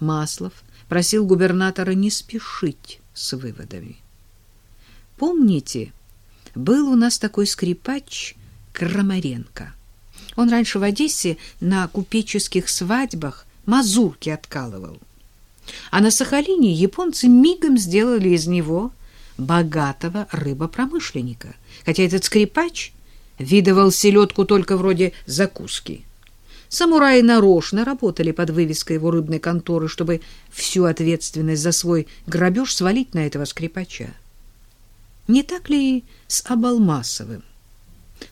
Маслов просил губернатора не спешить с выводами. Помните, был у нас такой скрипач Крамаренко. Он раньше в Одессе на купеческих свадьбах мазурки откалывал. А на Сахалине японцы мигом сделали из него богатого рыбопромышленника, хотя этот скрипач видывал селедку только вроде закуски. Самураи нарочно работали под вывеской его рыбной конторы, чтобы всю ответственность за свой грабеж свалить на этого скрипача. Не так ли и с Абалмасовым?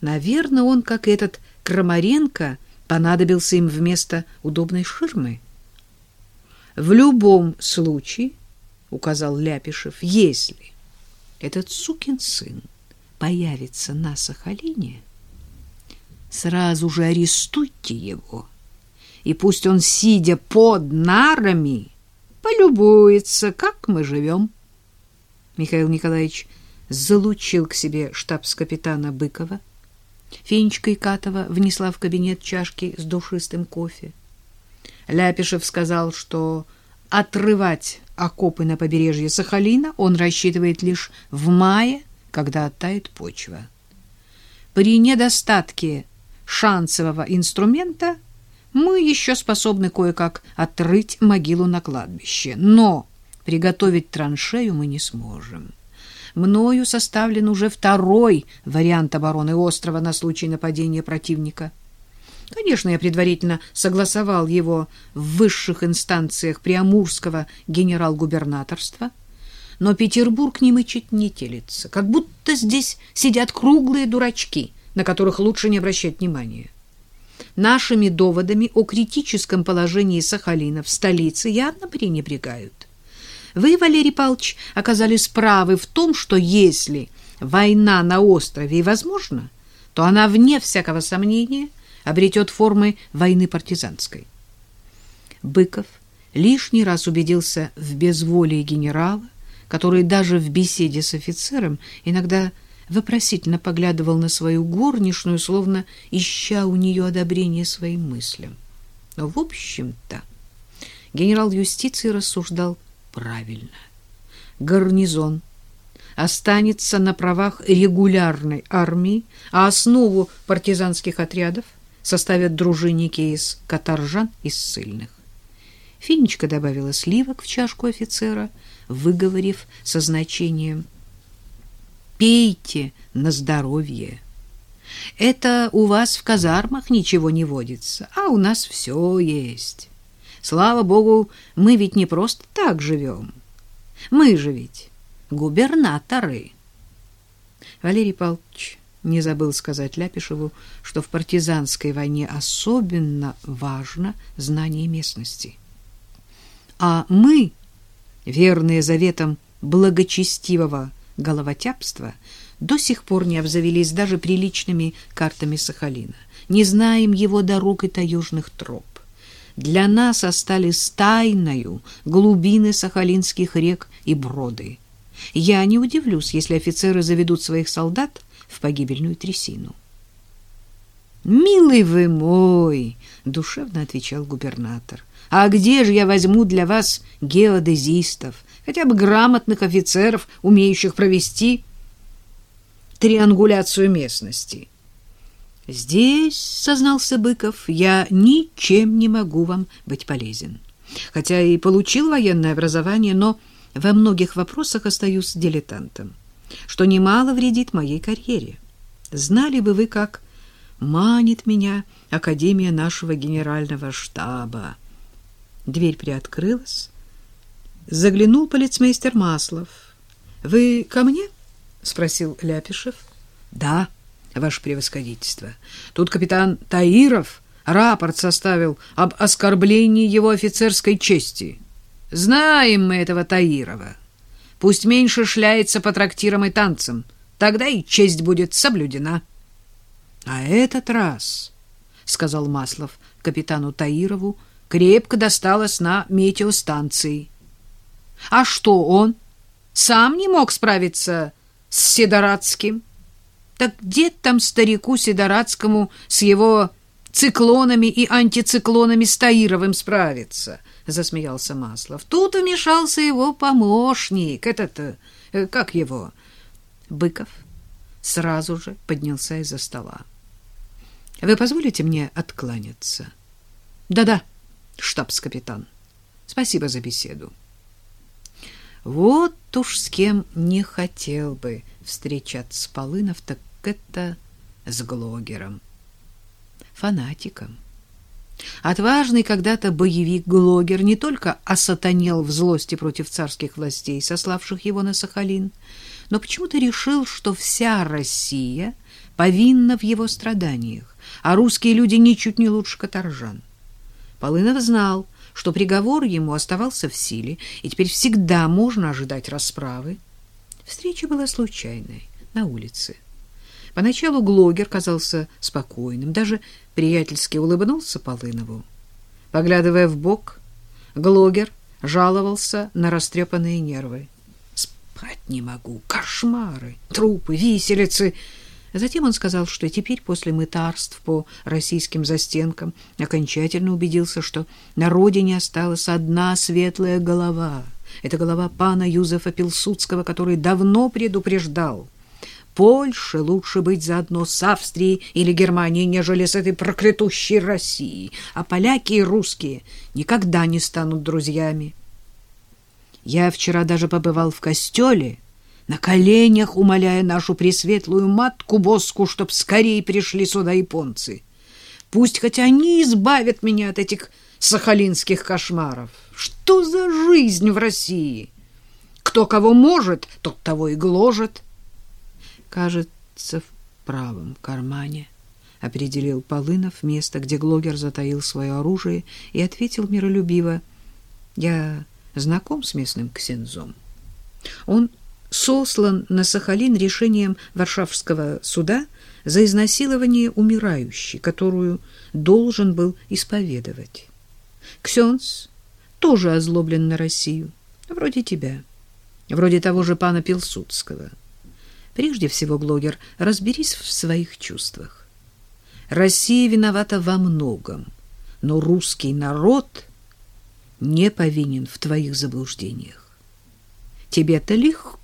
Наверное, он, как и этот Крамаренко, понадобился им вместо удобной ширмы. В любом случае, указал Ляпишев, если этот сукин сын появится на Сахалине, сразу же арестуйте его, и пусть он, сидя под нарами, полюбуется, как мы живем. Михаил Николаевич залучил к себе штабс-капитана Быкова. Фенечка Икатова внесла в кабинет чашки с душистым кофе. Ляпишев сказал, что отрывать окопы на побережье Сахалина он рассчитывает лишь в мае, когда оттает почва. При недостатке шансового инструмента мы еще способны кое-как отрыть могилу на кладбище, но приготовить траншею мы не сможем. Мною составлен уже второй вариант обороны острова на случай нападения противника — Конечно, я предварительно согласовал его в высших инстанциях Приамурского генерал-губернаторства, но Петербург не мычит, не телится, как будто здесь сидят круглые дурачки, на которых лучше не обращать внимания. Нашими доводами о критическом положении Сахалина в столице явно пренебрегают. Вы, Валерий Павлович, оказались правы в том, что если война на острове и возможна, то она, вне всякого сомнения, обретет формы войны партизанской. Быков лишний раз убедился в безволии генерала, который даже в беседе с офицером иногда вопросительно поглядывал на свою горничную, словно ища у нее одобрения своим мыслям. Но, в общем-то, генерал юстиции рассуждал правильно. Гарнизон останется на правах регулярной армии, а основу партизанских отрядов составят дружинники из каторжан и ссыльных. Финичка добавила сливок в чашку офицера, выговорив со значением «Пейте на здоровье». Это у вас в казармах ничего не водится, а у нас все есть. Слава богу, мы ведь не просто так живем. Мы же ведь губернаторы. Валерий Павлович не забыл сказать Ляпишеву, что в партизанской войне особенно важно знание местности. А мы, верные заветам благочестивого головотяпства, до сих пор не обзавелись даже приличными картами Сахалина, не знаем его дорог и таежных троп. Для нас остались тайною глубины сахалинских рек и броды. Я не удивлюсь, если офицеры заведут своих солдат в погибельную трясину. «Милый вы мой!» — душевно отвечал губернатор. «А где же я возьму для вас геодезистов, хотя бы грамотных офицеров, умеющих провести триангуляцию местности?» «Здесь, — сознался Быков, — я ничем не могу вам быть полезен. Хотя и получил военное образование, но во многих вопросах остаюсь дилетантом что немало вредит моей карьере. Знали бы вы, как манит меня Академия нашего генерального штаба. Дверь приоткрылась. Заглянул полицмейстер Маслов. — Вы ко мне? — спросил Ляпишев. — Да, ваше превосходительство. Тут капитан Таиров рапорт составил об оскорблении его офицерской чести. Знаем мы этого Таирова. — Пусть меньше шляется по трактирам и танцам. Тогда и честь будет соблюдена. — А этот раз, — сказал Маслов капитану Таирову, — крепко досталось на метеостанции. — А что он? Сам не мог справиться с Сидорадским? Так где там старику Сидорадскому с его циклонами и антициклонами с Таировым справиться? засмеялся Маслов. Тут вмешался его помощник, этот, э, как его, Быков сразу же поднялся из-за стола. Вы позволите мне откланяться? Да-да, штабс-капитан. Спасибо за беседу. Вот уж с кем не хотел бы встречаться Полынов, так это с Глогером, фанатиком. Отважный когда-то боевик Глогер не только осатанел в злости против царских властей, сославших его на Сахалин, но почему-то решил, что вся Россия повинна в его страданиях, а русские люди ничуть не лучше каторжан. Полынов знал, что приговор ему оставался в силе, и теперь всегда можно ожидать расправы. Встреча была случайной, на улице. Поначалу Глогер казался спокойным, даже приятельски улыбнулся Полынову. Поглядывая в бок, Глогер жаловался на растрепанные нервы. «Спать не могу, кошмары, трупы, виселицы!» Затем он сказал, что теперь после мытарств по российским застенкам окончательно убедился, что на родине осталась одна светлая голова. Это голова пана Юзефа Пилсудского, который давно предупреждал. Польше лучше быть заодно с Австрией или Германией, нежели с этой проклятущей Россией, а поляки и русские никогда не станут друзьями. Я вчера даже побывал в костеле, на коленях умоляя нашу пресветлую матку Боску, чтоб скорее пришли сюда японцы. Пусть хоть они избавят меня от этих сахалинских кошмаров. Что за жизнь в России? Кто кого может, тот того и гложет. Кажется, в правом кармане определил Полынов место, где Глогер затаил свое оружие, и ответил миролюбиво. Я знаком с местным ксензом. Он сослан на Сахалин решением Варшавского суда за изнасилование умирающей, которую должен был исповедовать. Ксенс тоже озлоблен на Россию, вроде тебя, вроде того же пана Пилсудского. Прежде всего, блогер, разберись в своих чувствах. Россия виновата во многом, но русский народ не повинен в твоих заблуждениях. Тебе-то легко,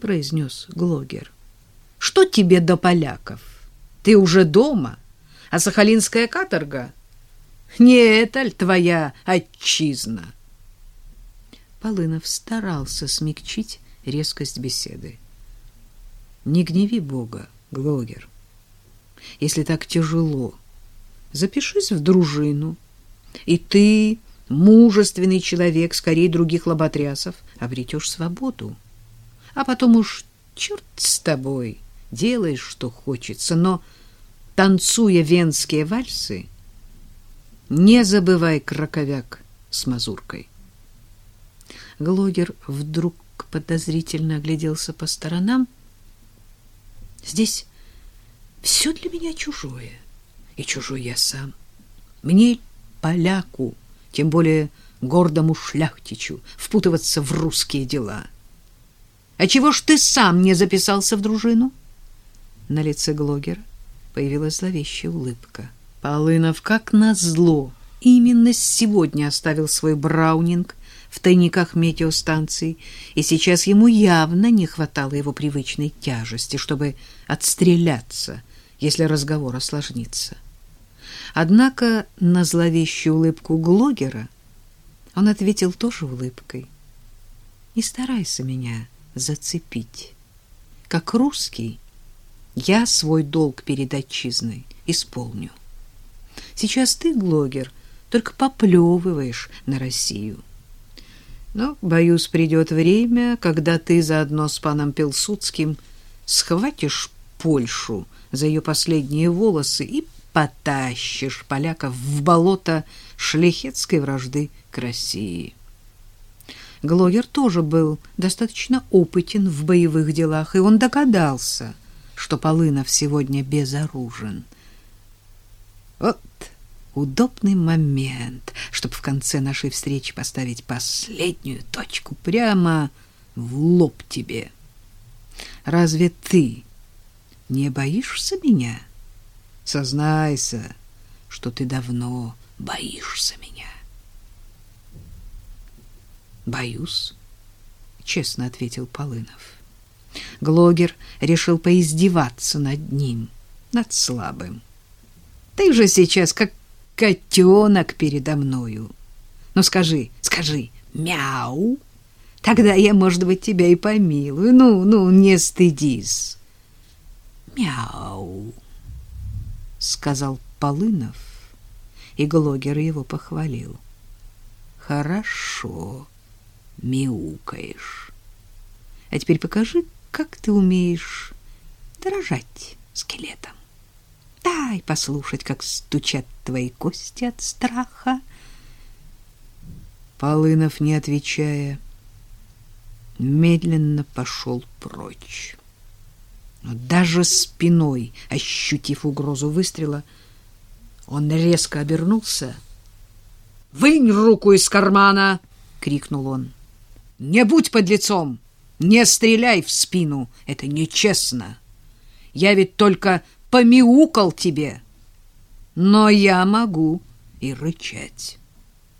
произнес Глогер. Что тебе до поляков? Ты уже дома, а Сахалинская каторга не это ли твоя отчизна? Полынов старался смягчить резкость беседы. Не гневи Бога, Глогер. Если так тяжело, запишись в дружину, и ты мужественный человек, скорее других лоботрясов, обретешь свободу. А потом уж черт с тобой, делай, что хочется, но, танцуя венские вальсы, не забывай краковяк с мазуркой. Глогер вдруг подозрительно огляделся по сторонам. Здесь все для меня чужое, и чужой я сам. Мне, поляку, тем более гордому шляхтичу, впутываться в русские дела. А чего ж ты сам не записался в дружину? На лице Глогера появилась зловещая улыбка. Полынов, как назло, именно сегодня оставил свой браунинг в тайниках метеостанции, и сейчас ему явно не хватало его привычной тяжести, чтобы отстреляться, если разговор осложнится. Однако на зловещую улыбку Глогера он ответил тоже улыбкой. «Не старайся меня зацепить. Как русский я свой долг перед отчизной исполню. Сейчас ты, Глогер, только поплевываешь на Россию. Но, боюсь, придет время, когда ты заодно с паном Пилсудским схватишь Польшу за ее последние волосы и потащишь поляков в болото шляхетской вражды к России. Глогер тоже был достаточно опытен в боевых делах, и он догадался, что Полынов сегодня безоружен. Вот удобный момент, чтобы в конце нашей встречи поставить последнюю точку прямо в лоб тебе. Разве ты не боишься меня?» Сознайся, что ты давно боишься меня. Боюсь, честно ответил Полынов. Глогер решил поиздеваться над ним, над слабым. Ты же сейчас как котенок передо мною. Ну скажи, скажи, мяу. Тогда я, может быть, тебя и помилую. Ну, ну, не стыдись. Мяу, сказал Полынов, и Глогер его похвалил. Хорошо мяукаешь. А теперь покажи, как ты умеешь дрожать скелетом. Дай послушать, как стучат твои кости от страха. Полынов, не отвечая, медленно пошел прочь. Но даже спиной, ощутив угрозу выстрела, он резко обернулся. «Вынь руку из кармана!» — крикнул он. «Не будь под лицом! Не стреляй в спину! Это нечестно! Я ведь только помяукал тебе, но я могу и рычать».